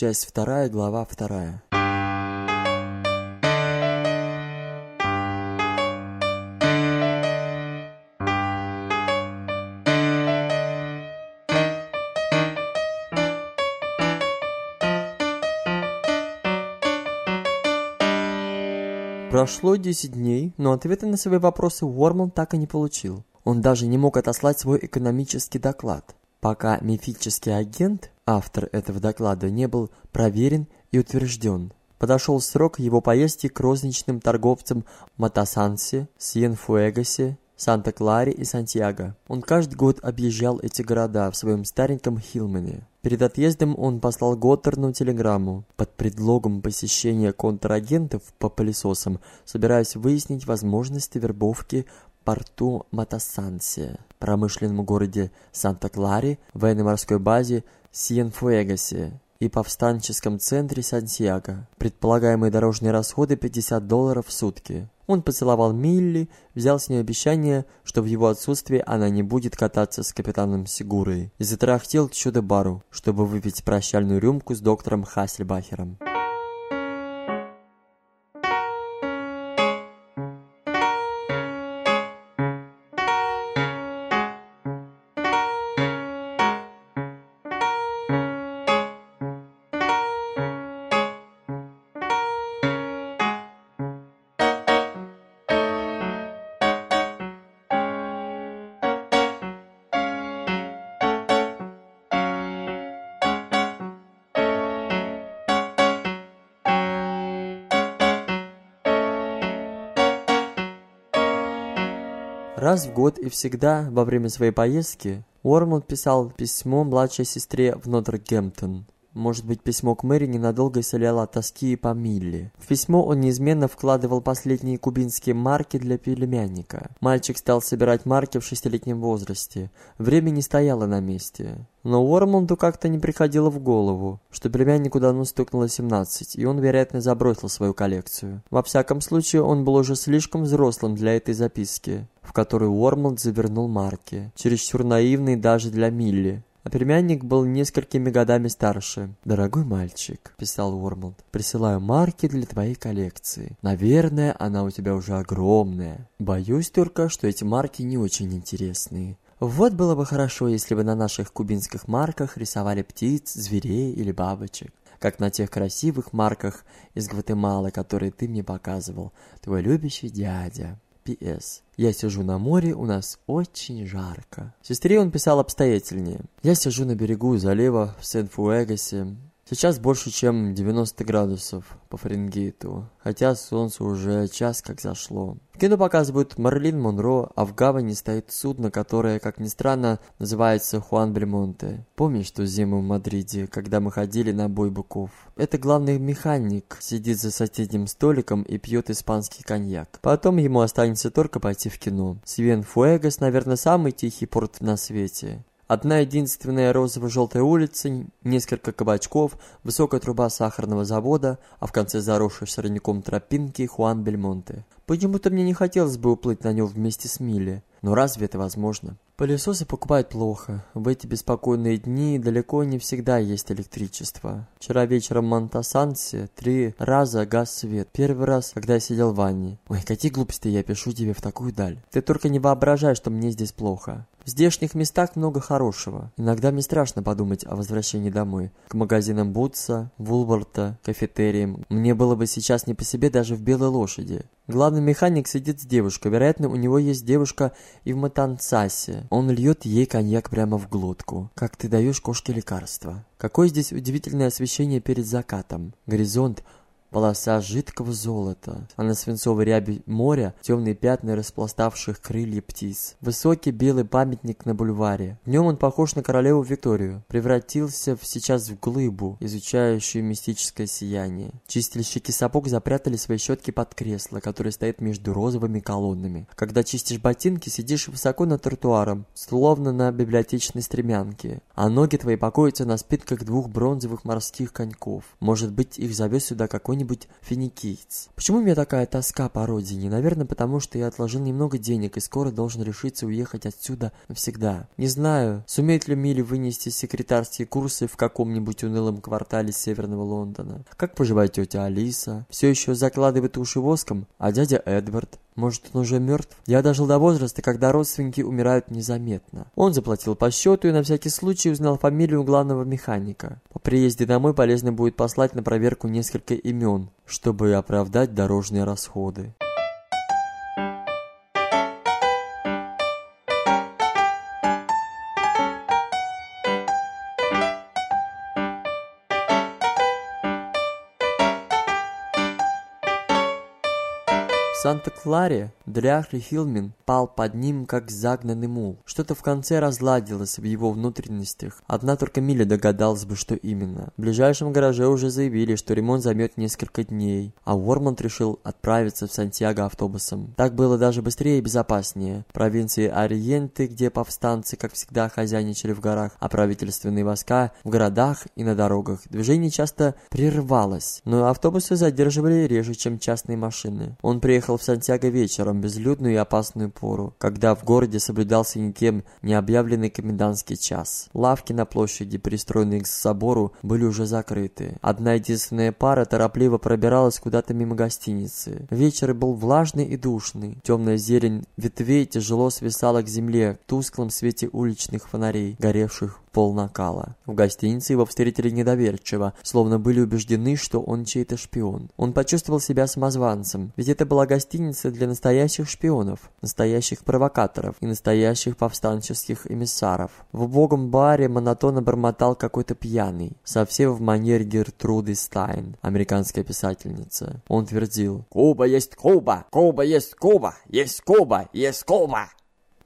часть 2, глава 2. Прошло 10 дней, но ответы на свои вопросы Уорман так и не получил. Он даже не мог отослать свой экономический доклад, пока мифический агент, автор этого доклада, не был проверен и утвержден. Подошел срок его поездки к розничным торговцам Матасансе, Сьенфуэгасе, Санта-Кларе и Сантьяго. Он каждый год объезжал эти города в своем стареньком Хилмане. Перед отъездом он послал Готтерну телеграмму под предлогом посещения контрагентов по пылесосам, собираясь выяснить возможности вербовки в порту Матасансе, промышленном городе Санта-Кларе, военно-морской базе Сиенфуэгасе и повстанческом центре Сантьяго. Предполагаемые дорожные расходы 50 долларов в сутки. Он поцеловал Милли, взял с нее обещание, что в его отсутствие она не будет кататься с капитаном Сигурой, и затрахтел чудо-бару, чтобы выпить прощальную рюмку с доктором Хассельбахером. Раз в год и всегда во время своей поездки Уормлд писал письмо младшей сестре в Нотр-Гемптон. Может быть, письмо к Мэри ненадолго исцеляло от тоски по Милли. В письмо он неизменно вкладывал последние кубинские марки для племянника. Мальчик стал собирать марки в шестилетнем возрасте. Время не стояло на месте. Но Уормонду как-то не приходило в голову, что племяннику давно стукнуло 17, и он, вероятно, забросил свою коллекцию. Во всяком случае, он был уже слишком взрослым для этой записки, в которую Уормонд завернул марки, чересчур наивный даже для Милли. А племянник был несколькими годами старше. «Дорогой мальчик», — писал Уормлд, — «присылаю марки для твоей коллекции. Наверное, она у тебя уже огромная. Боюсь только, что эти марки не очень интересные. Вот было бы хорошо, если бы на наших кубинских марках рисовали птиц, зверей или бабочек как на тех красивых марках из Гватемалы, которые ты мне показывал, твой любящий дядя. П.С. Я сижу на море, у нас очень жарко. Сестре он писал обстоятельнее. Я сижу на берегу залива в Сен-Фуэгасе. Сейчас больше, чем 90 градусов по Фаренгейту, хотя солнце уже час как зашло. В кино показывают Марлин Монро, а в гавани стоит судно, которое, как ни странно, называется Хуан Бремонте. Помнишь ту зиму в Мадриде, когда мы ходили на бой быков? Это главный механик, сидит за соседним столиком и пьет испанский коньяк. Потом ему останется только пойти в кино. Сивен Фуэгас, наверное, самый тихий порт на свете. Одна единственная розово-желтая улица, несколько кабачков, высокая труба сахарного завода, а в конце заросшей сорняком тропинки Хуан Бельмонте. Почему-то мне не хотелось бы уплыть на нем вместе с Милли. Но разве это возможно? Пылесосы покупают плохо. В эти беспокойные дни далеко не всегда есть электричество. Вчера вечером в Монтасансе три раза газ свет. Первый раз, когда я сидел в ванне. Ой, какие глупости я пишу тебе в такую даль. Ты только не воображай, что мне здесь плохо. В здешних местах много хорошего. Иногда мне страшно подумать о возвращении домой. К магазинам Бутса, Вулварта, кафетериям. Мне было бы сейчас не по себе даже в Белой Лошади. Главный механик сидит с девушкой. Вероятно, у него есть девушка и в Матансасе. Он льет ей коньяк прямо в глотку. Как ты даешь кошке лекарства. Какое здесь удивительное освещение перед закатом. Горизонт полоса жидкого золота, а на свинцовой ряби моря темные пятна распластавших крылья птиц. Высокий белый памятник на бульваре. В нем он похож на королеву Викторию. Превратился в, сейчас в глыбу, изучающую мистическое сияние. Чистильщики сапог запрятали свои щетки под кресло, которое стоит между розовыми колоннами. Когда чистишь ботинки, сидишь высоко над тротуаром, словно на библиотечной стремянке, а ноги твои покоятся на спинках двух бронзовых морских коньков. Может быть, их завез сюда какой какой-нибудь финикийц. Почему у меня такая тоска по родине? Наверное, потому что я отложил немного денег и скоро должен решиться уехать отсюда навсегда. Не знаю, сумеет ли Милли вынести секретарские курсы в каком-нибудь унылом квартале северного Лондона. Как поживает тетя Алиса? Все еще закладывает уши воском? А дядя Эдвард? Может, он уже мертв? Я дожил до возраста, когда родственники умирают незаметно. Он заплатил по счету и на всякий случай узнал фамилию главного механика. По приезде домой полезно будет послать на проверку несколько имен, чтобы оправдать дорожные расходы. Санта-Кларе дряхлый Хилмин пал под ним, как загнанный мул. Что-то в конце разладилось в его внутренностях. Одна только Миля догадалась бы, что именно. В ближайшем гараже уже заявили, что ремонт займет несколько дней, а Уормонт решил отправиться в Сантьяго автобусом. Так было даже быстрее и безопаснее. В провинции Ориенты, где повстанцы, как всегда, хозяйничали в горах, а правительственные войска в городах и на дорогах. Движение часто прервалось, но автобусы задерживали реже, чем частные машины. Он приехал приехал в Сантьяго вечером, безлюдную и опасную пору, когда в городе соблюдался никем не объявленный комендантский час. Лавки на площади, пристроенные к собору, были уже закрыты. Одна единственная пара торопливо пробиралась куда-то мимо гостиницы. Вечер был влажный и душный. Темная зелень ветвей тяжело свисала к земле в тусклом свете уличных фонарей, горевших пол накала. В гостинице его встретили недоверчиво, словно были убеждены, что он чей-то шпион. Он почувствовал себя самозванцем, ведь это была гостиница для настоящих шпионов, настоящих провокаторов и настоящих повстанческих эмиссаров. В убогом баре монотонно бормотал какой-то пьяный, совсем в манере Гертруды Стайн, американская писательница. Он твердил «Куба есть Куба! Куба есть Куба! Есть Куба! Есть Куба!»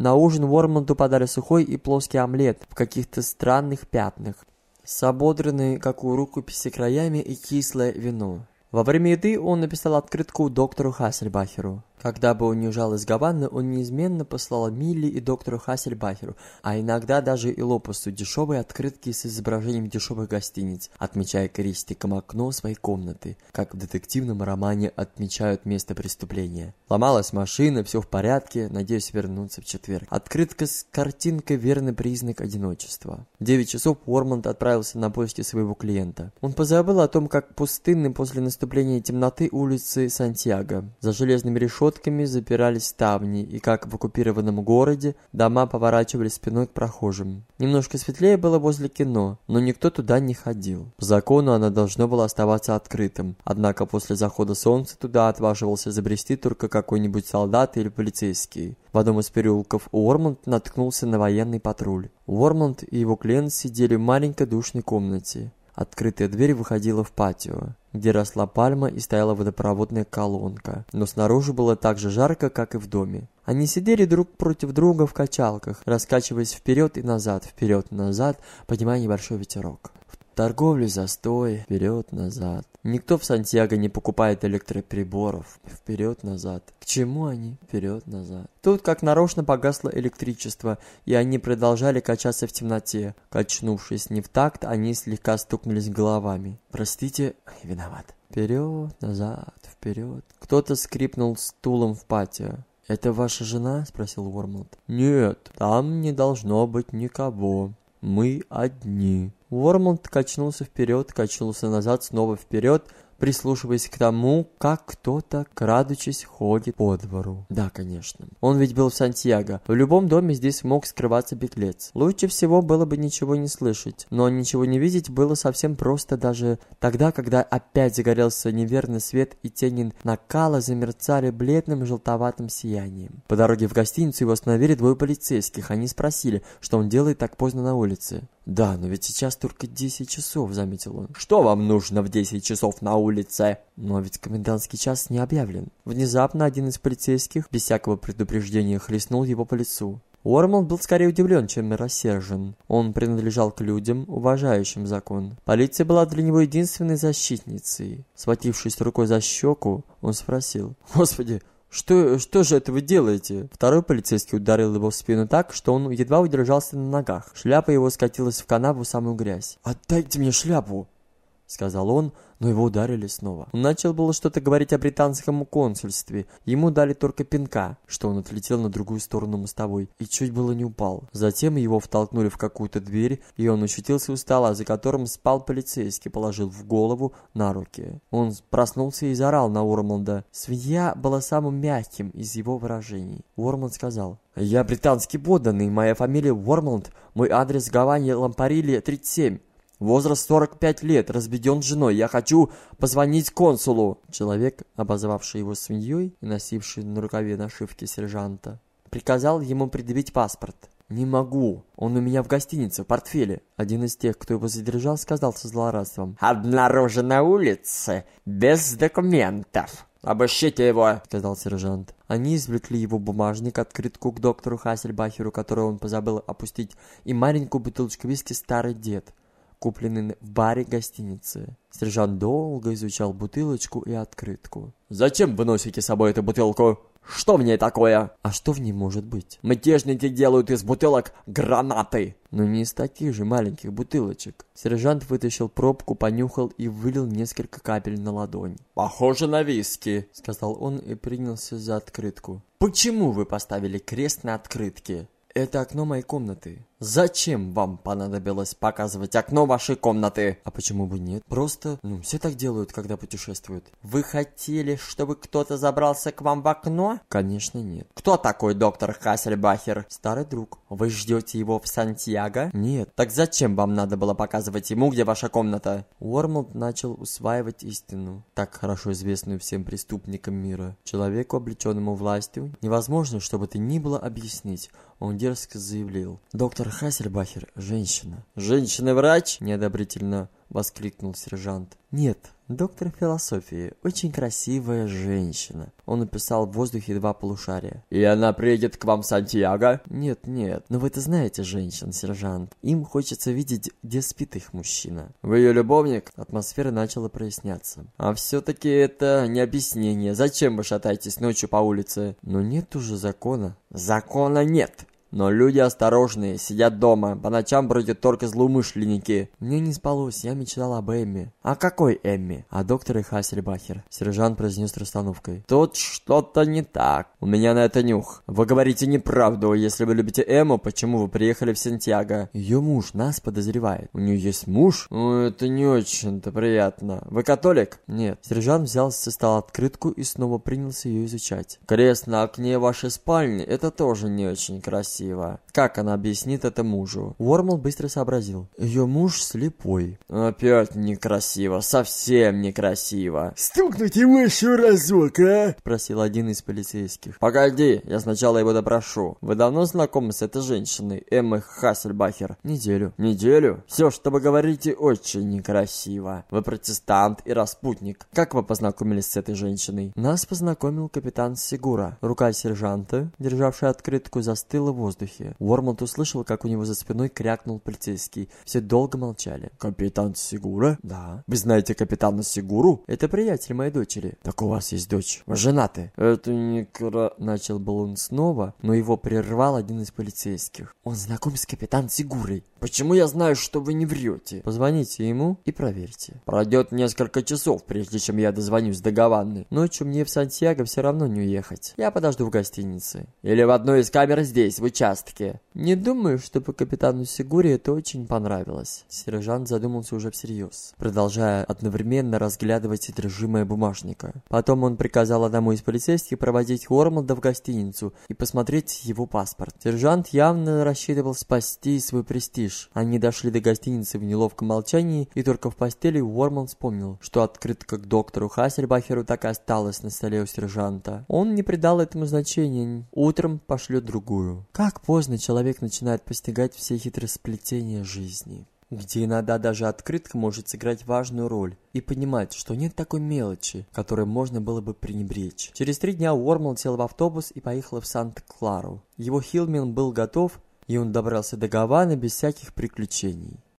На ужин Уормонту подали сухой и плоский омлет в каких-то странных пятнах, с ободранной, как у рукописи, краями и кислое вино. Во время еды он написал открытку доктору Хассельбахеру. Когда бы он не уезжал из Гаваны, он неизменно посылал Милли и доктору Хассельбахеру, а иногда даже и Лопусу дешевые открытки с изображением дешевых гостиниц, отмечая крестиком окно своей комнаты, как в детективном романе отмечают место преступления. Ломалась машина, все в порядке, надеюсь вернуться в четверг. Открытка с картинкой – верный признак одиночества. В 9 часов Уормонд отправился на поиски своего клиента. Он позабыл о том, как пустынны после наступления темноты улицы Сантьяго. За железными решетками решетками запирались ставни, и как в оккупированном городе дома поворачивали спиной к прохожим. Немножко светлее было возле кино, но никто туда не ходил. По закону оно должно было оставаться открытым, однако после захода солнца туда отваживался забрести только какой-нибудь солдат или полицейский. В одном из переулков Уормонд наткнулся на военный патруль. Уормонд и его клиент сидели в маленькой душной комнате. Открытая дверь выходила в патио, где росла пальма и стояла водопроводная колонка, но снаружи было так же жарко, как и в доме. Они сидели друг против друга в качалках, раскачиваясь вперед и назад, вперед и назад, поднимая небольшой ветерок торговле застой, вперед-назад. Никто в Сантьяго не покупает электроприборов. Вперед-назад. К чему они? Вперед-назад. Тут как нарочно погасло электричество, и они продолжали качаться в темноте. Качнувшись не в такт, они слегка стукнулись головами. Простите, виноват. Вперед, назад, вперед. Кто-то скрипнул стулом в патио. «Это ваша жена?» – спросил Уормлд. «Нет, там не должно быть никого. Мы одни». Уормланд качнулся вперед, качнулся назад, снова вперед, прислушиваясь к тому, как кто-то, крадучись, ходит по двору. Да, конечно. Он ведь был в Сантьяго. В любом доме здесь мог скрываться беглец. Лучше всего было бы ничего не слышать. Но ничего не видеть было совсем просто даже тогда, когда опять загорелся неверный свет и тени накала замерцали бледным желтоватым сиянием. По дороге в гостиницу его остановили двое полицейских. Они спросили, что он делает так поздно на улице. «Да, но ведь сейчас только 10 часов», — заметил он. «Что вам нужно в 10 часов на улице?» Но ведь комендантский час не объявлен. Внезапно один из полицейских, без всякого предупреждения, хлестнул его по лицу. Уормл был скорее удивлен, чем рассержен. Он принадлежал к людям, уважающим закон. Полиция была для него единственной защитницей. Схватившись рукой за щеку, он спросил. «Господи, «Что, что же это вы делаете?» Второй полицейский ударил его в спину так, что он едва удержался на ногах. Шляпа его скатилась в канаву в самую грязь. «Отдайте мне шляпу!» Сказал он, но его ударили снова. Он начал было что-то говорить о британском консульстве. Ему дали только пинка, что он отлетел на другую сторону мостовой и чуть было не упал. Затем его втолкнули в какую-то дверь, и он очутился у стола, за которым спал полицейский, положил в голову на руки. Он проснулся и заорал на Уормланда. Свинья была самым мягким из его выражений. Уормланд сказал, «Я британский подданный, моя фамилия Уормланд, мой адрес Гавани Лампарили, 37». Возраст 45 лет, разведен с женой. Я хочу позвонить консулу. Человек, обозвавший его свиньей и носивший на рукаве нашивки сержанта, приказал ему предъявить паспорт. «Не могу. Он у меня в гостинице, в портфеле». Один из тех, кто его задержал, сказал со злорадством. «Обнаружен на улице, без документов». «Обыщите его!» — сказал сержант. Они извлекли его бумажник, открытку к доктору Хассельбахеру, которую он позабыл опустить, и маленькую бутылочку виски «Старый дед» купленный в баре гостиницы. Сержант долго изучал бутылочку и открытку. «Зачем вы носите с собой эту бутылку? Что в ней такое?» «А что в ней может быть?» «Мятежники делают из бутылок гранаты!» «Но не из таких же маленьких бутылочек». Сержант вытащил пробку, понюхал и вылил несколько капель на ладонь. «Похоже на виски», — сказал он и принялся за открытку. «Почему вы поставили крест на открытке?» «Это окно моей комнаты. Зачем вам понадобилось показывать окно вашей комнаты? А почему бы нет? Просто, ну, все так делают, когда путешествуют. Вы хотели, чтобы кто-то забрался к вам в окно? Конечно, нет. Кто такой доктор Хассельбахер? Старый друг. Вы ждете его в Сантьяго? Нет. Так зачем вам надо было показывать ему, где ваша комната? Уормлд начал усваивать истину, так хорошо известную всем преступникам мира. Человеку, облеченному властью, невозможно, чтобы ты ни было объяснить. Он дерзко заявил. Доктор Хассельбахер – женщина. «Женщина-врач?» – неодобрительно воскликнул сержант. «Нет, доктор философии, очень красивая женщина». Он написал в воздухе два полушария. «И она приедет к вам в Сантьяго?» «Нет, нет, но вы это знаете женщин, сержант. Им хочется видеть, где спит их мужчина». «Вы ее любовник?» Атмосфера начала проясняться. «А все-таки это не объяснение. Зачем вы шатаетесь ночью по улице?» «Но нет уже закона». «Закона нет!» Но люди осторожные, сидят дома, по ночам бродят только злоумышленники. Мне не спалось, я мечтал об Эмме. А какой Эмме? О докторе Хассельбахер. Сержант произнес расстановкой. Тут что-то не так. У меня на это нюх. Вы говорите неправду. Если вы любите Эмму, почему вы приехали в Сантьяго? Ее муж нас подозревает. У нее есть муж? Ну, это не очень-то приятно. Вы католик? Нет. Сержант взял со стола открытку и снова принялся ее изучать. Крест на окне вашей спальни, это тоже не очень красиво красиво. Как она объяснит это мужу? Уормл быстро сообразил. Ее муж слепой. Опять некрасиво, совсем некрасиво. Стукнуть его еще разок, а? Просил один из полицейских. Погоди, я сначала его допрошу. Вы давно знакомы с этой женщиной, Эммой Хассельбахер? Неделю. Неделю? Все, что вы говорите, очень некрасиво. Вы протестант и распутник. Как вы познакомились с этой женщиной? Нас познакомил капитан Сигура. Рука сержанта, державшая открытку, застыла в воздухе. Уормлд услышал, как у него за спиной крякнул полицейский. Все долго молчали. «Капитан Сигура?» «Да». «Вы знаете капитана Сигуру?» «Это приятель моей дочери». «Так у вас есть дочь. Вы женаты?» «Это не кра...» Начал был он снова, но его прервал один из полицейских. «Он знаком с капитаном Сигурой». «Почему я знаю, что вы не врете?» «Позвоните ему и проверьте». «Пройдет несколько часов, прежде чем я дозвонюсь до Гаваны. Ночью мне в Сантьяго все равно не уехать. Я подожду в гостинице. Или в одной из камер здесь, в участке. Не думаю, чтобы капитану Сигуре это очень понравилось. Сержант задумался уже всерьез, продолжая одновременно разглядывать содержимое бумажника. Потом он приказал одному из полицейских проводить Уормлда в гостиницу и посмотреть его паспорт. Сержант явно рассчитывал спасти свой престиж. Они дошли до гостиницы в неловком молчании, и только в постели Уормлд вспомнил, что открытка к доктору Хассельбахеру так и осталась на столе у сержанта. Он не придал этому значения. Утром пошлет другую. Как поздно человек начинает постигать все хитросплетения жизни где иногда даже открытка может сыграть важную роль, и понимать, что нет такой мелочи, которой можно было бы пренебречь. Через три дня Уормл сел в автобус и поехал в Санта-Клару. Его Хилмен был готов, и он добрался до Гаваны без всяких приключений.